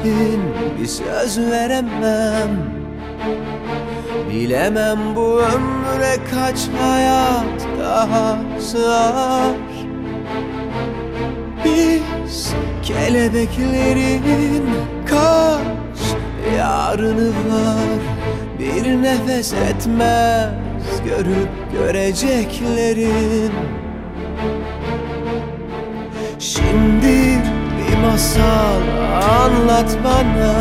için bir söz veremem. Bilemem bu ömre kaç hayat daha sığar. Biz kelebeklerin kaç yarını var. Bir nefes etmez görüp göreceklerin. Şimdi bir masal anlat bana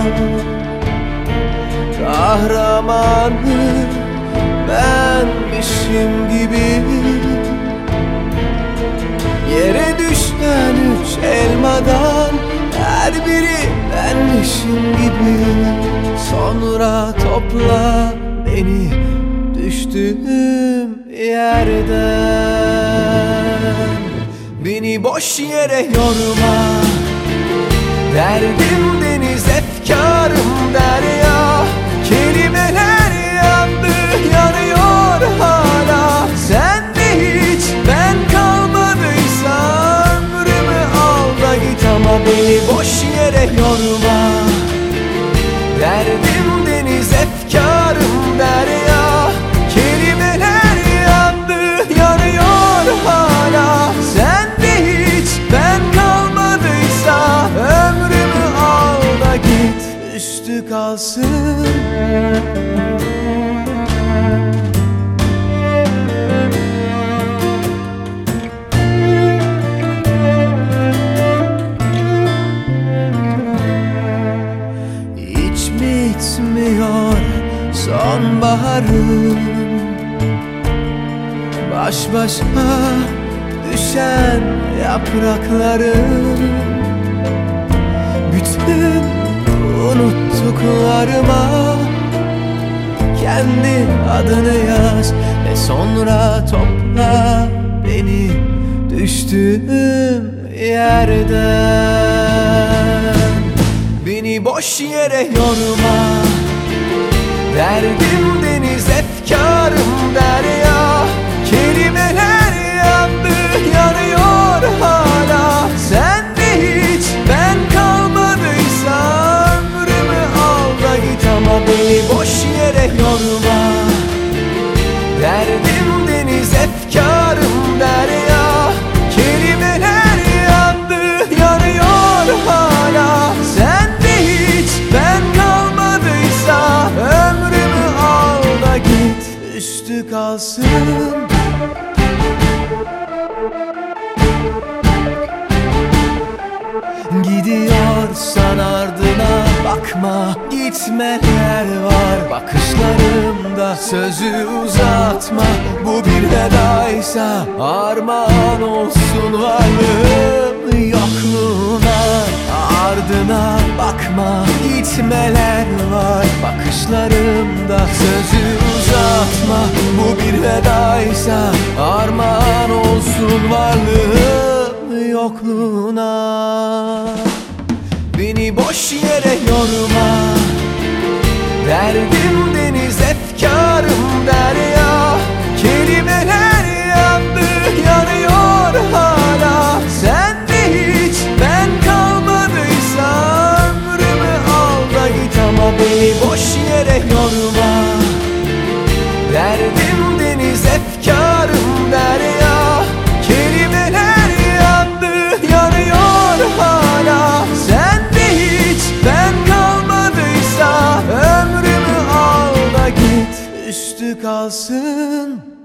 Kahramanı. Benmişim gibi. Yere düşen üç elmadan Her biri benmişim gibi. Sonra topla beni düştüğüm yerden. Beni boş yere yorma Derdim deniz efkarım derya üstü kalsın. Hiç mi bitmiyor sonbaharım Baş başa düşen yapraklarım Bütün unuttuklarıma. Kendi adını yaz Ve sonra topla beni düştüğüm yerden. Beni boş yere yorma. Derdim deniz efkarım yorma Derdim deniz efkarım derya Kelimeler yandı yanıyor hala. Sen de hiç ben kalmadıysa Ömrümü al da git üstü kalsın Gidiyorsan ardına. Bakma Gitmeler var. Bakışlarımda Sözü uzatma. Bu bir vedaysa Armağan olsun varlığım yokluğuna. Ardına bakma gitmeler var. Bakışlarımda Sözü uzatma. Bu bir vedaysa Armağan olsun varlığım yokluğuna boş yere yorma. Derdim deniz efkarım derya. Kelimeler yandı yanıyor hala. Sen de hiç ben kalmadıysa Ömrümü al da git ama beni boş yere yorma üstü kalsın